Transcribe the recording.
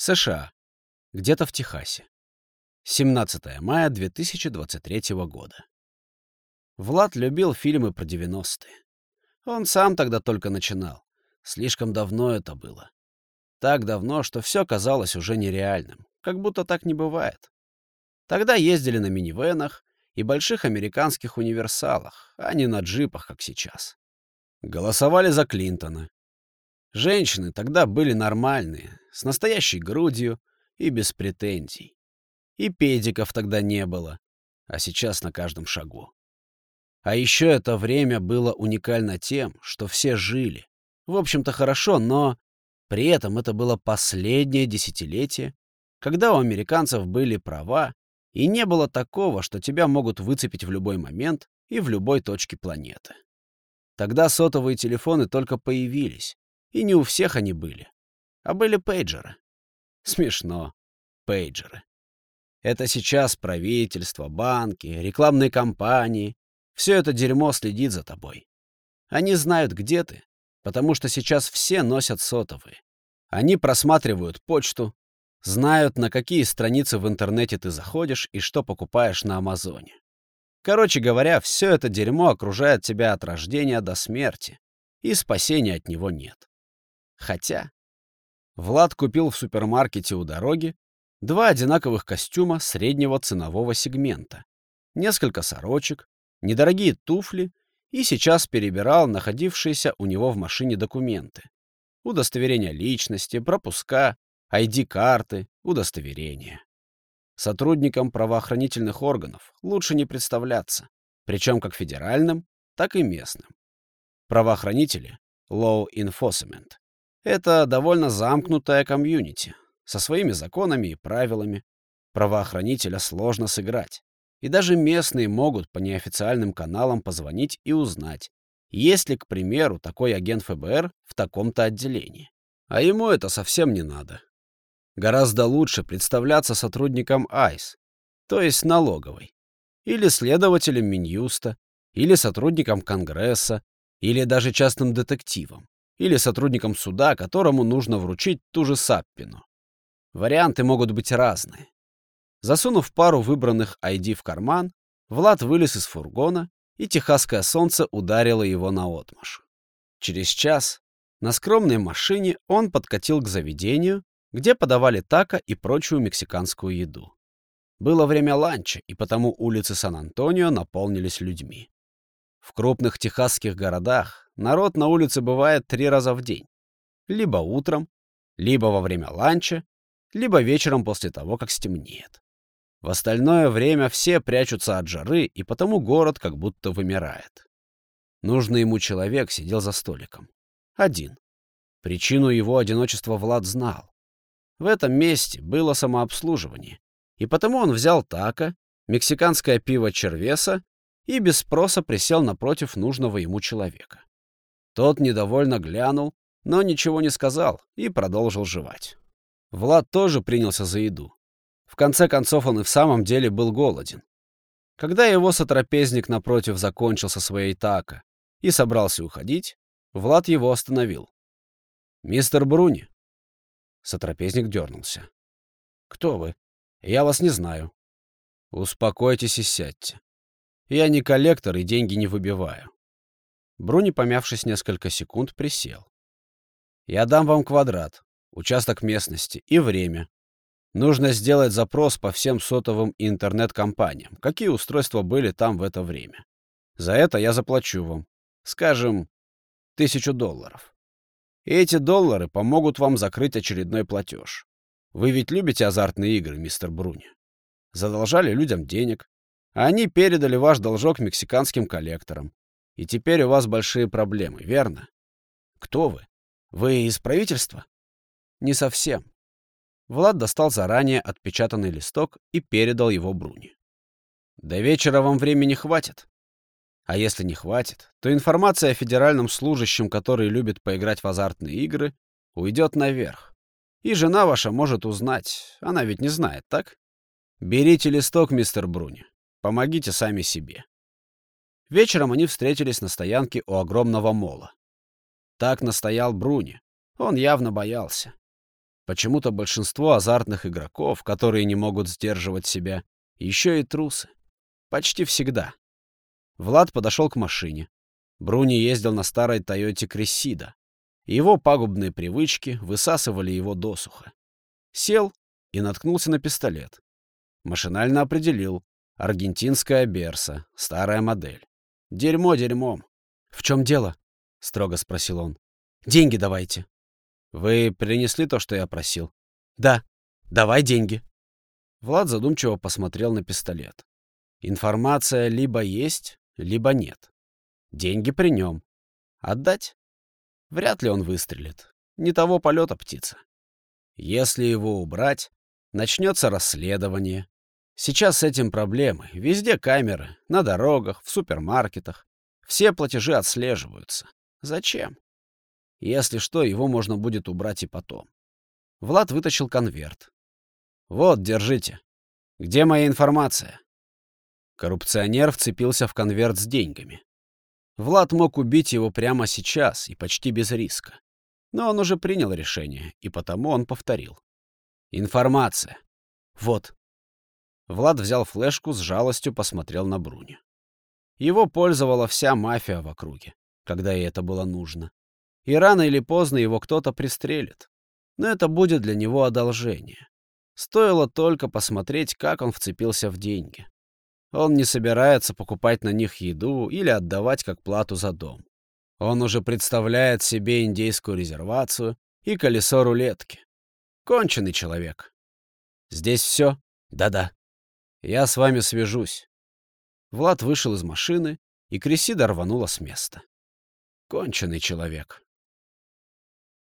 США. Где-то в Техасе. 17 мая 2023 года. Влад любил фильмы про 90-е. Он сам тогда только начинал. Слишком давно это было. Так давно, что все казалось уже нереальным. Как будто так не бывает. Тогда ездили на минивенах и больших американских универсалах, а не на джипах, как сейчас. Голосовали за Клинтона. Женщины тогда были нормальные, с настоящей грудью и без претензий. И педиков тогда не было, а сейчас на каждом шагу. А еще это время было уникально тем, что все жили. В общем-то хорошо, но при этом это было последнее десятилетие, когда у американцев были права, и не было такого, что тебя могут выцепить в любой момент и в любой точке планеты. Тогда сотовые телефоны только появились, и не у всех они были, а были пейджеры. Смешно. Пейджеры. Это сейчас правительство, банки, рекламные кампании. Все это дерьмо следит за тобой. Они знают, где ты, потому что сейчас все носят сотовые. Они просматривают почту, знают, на какие страницы в интернете ты заходишь и что покупаешь на Амазоне. Короче говоря, все это дерьмо окружает тебя от рождения до смерти, и спасения от него нет. Хотя... Влад купил в супермаркете у дороги два одинаковых костюма среднего ценового сегмента, несколько сорочек, недорогие туфли и сейчас перебирал находившиеся у него в машине документы. Удостоверение личности, пропуска, ID-карты, удостоверения. Сотрудникам правоохранительных органов лучше не представляться, причем как федеральным, так и местным. Правоохранители — law enforcement — это довольно замкнутая комьюнити со своими законами и правилами. Правоохранителя сложно сыграть. И даже местные могут по неофициальным каналам позвонить и узнать, есть ли, к примеру, такой агент ФБР в таком-то отделении. А ему это совсем не надо. Гораздо лучше представляться сотрудником АЙС, то есть налоговой, или следователем Минюста, или сотрудником Конгресса, или даже частным детективом, или сотрудником суда, которому нужно вручить ту же Саппину. Варианты могут быть разные. Засунув пару выбранных ID в карман, Влад вылез из фургона, и техасское солнце ударило его наотмашь. Через час на скромной машине он подкатил к заведению, где подавали тако и прочую мексиканскую еду. Было время ланча, и потому улицы Сан-Антонио наполнились людьми. В крупных техасских городах народ на улице бывает три раза в день. Либо утром, либо во время ланча, либо вечером после того, как стемнеет. В остальное время все прячутся от жары, и потому город как будто вымирает. Нужный ему человек сидел за столиком. Один. Причину его одиночества Влад знал. В этом месте было самообслуживание, и потому он взял тако, мексиканское пиво червеса и без спроса присел напротив нужного ему человека. Тот недовольно глянул, но ничего не сказал и продолжил жевать. Влад тоже принялся за еду. В конце концов, он и в самом деле был голоден. Когда его сотрапезник напротив закончил со своей тако и собрался уходить, Влад его остановил. «Мистер Бруни, Сотрапезник дернулся. «Кто вы? Я вас не знаю». «Успокойтесь и сядьте. Я не коллектор и деньги не выбиваю». Бруни, помявшись несколько секунд, присел. «Я дам вам квадрат, участок местности и время. Нужно сделать запрос по всем сотовым интернет-компаниям, какие устройства были там в это время. За это я заплачу вам, скажем, тысячу долларов. И эти доллары помогут вам закрыть очередной платеж. Вы ведь любите азартные игры, мистер Бруни. Задолжали людям денег, а они передали ваш должок мексиканским коллекторам. И теперь у вас большие проблемы, верно? Кто вы? Вы из правительства? Не совсем. Влад достал заранее отпечатанный листок и передал его Бруни. До вечера вам времени хватит. А если не хватит, то информация о федеральном служащем, который любит поиграть в азартные игры, уйдет наверх. И жена ваша может узнать. Она ведь не знает, так? Берите листок, мистер Бруни. Помогите сами себе. Вечером они встретились на стоянке у огромного мола. Так настоял Бруни. Он явно боялся. Почему-то большинство азартных игроков, которые не могут сдерживать себя, еще и трусы. Почти всегда. Влад подошел к машине. Бруни ездил на старой Тойоте Крессида. Его пагубные привычки высасывали его досуха. Сел и наткнулся на пистолет. Машинально определил. Аргентинская Берса, старая модель. Дерьмо дерьмом. «В чем дело?» — строго спросил он. «Деньги давайте». «Вы принесли то, что я просил?» «Да. Давай деньги». Влад задумчиво посмотрел на пистолет. Информация либо есть, либо нет. Деньги при нем. Отдать? Вряд ли он выстрелит. Не того полета птица. Если его убрать, начнется расследование. Сейчас с этим проблемы. Везде камеры, на дорогах, в супермаркетах. Все платежи отслеживаются. Зачем? Если что, его можно будет убрать и потом. Влад вытащил конверт. «Вот, держите. Где моя информация?» Коррупционер вцепился в конверт с деньгами. Влад мог убить его прямо сейчас и почти без риска. Но он уже принял решение, и потому он повторил. «Информация. Вот». Влад взял флешку, с жалостью посмотрел на Бруни. Его пользовала вся мафия в округе, когда ей это было нужно. И рано или поздно его кто-то пристрелит. Но это будет для него одолжение. Стоило только посмотреть, как он вцепился в деньги. Он не собирается покупать на них еду или отдавать как плату за дом. Он уже представляет себе индейскую резервацию и колесо рулетки. Конченый человек. Здесь все? Да-да. Я с вами свяжусь. Влад вышел из машины, и Кресида рванула с места. Конченый человек.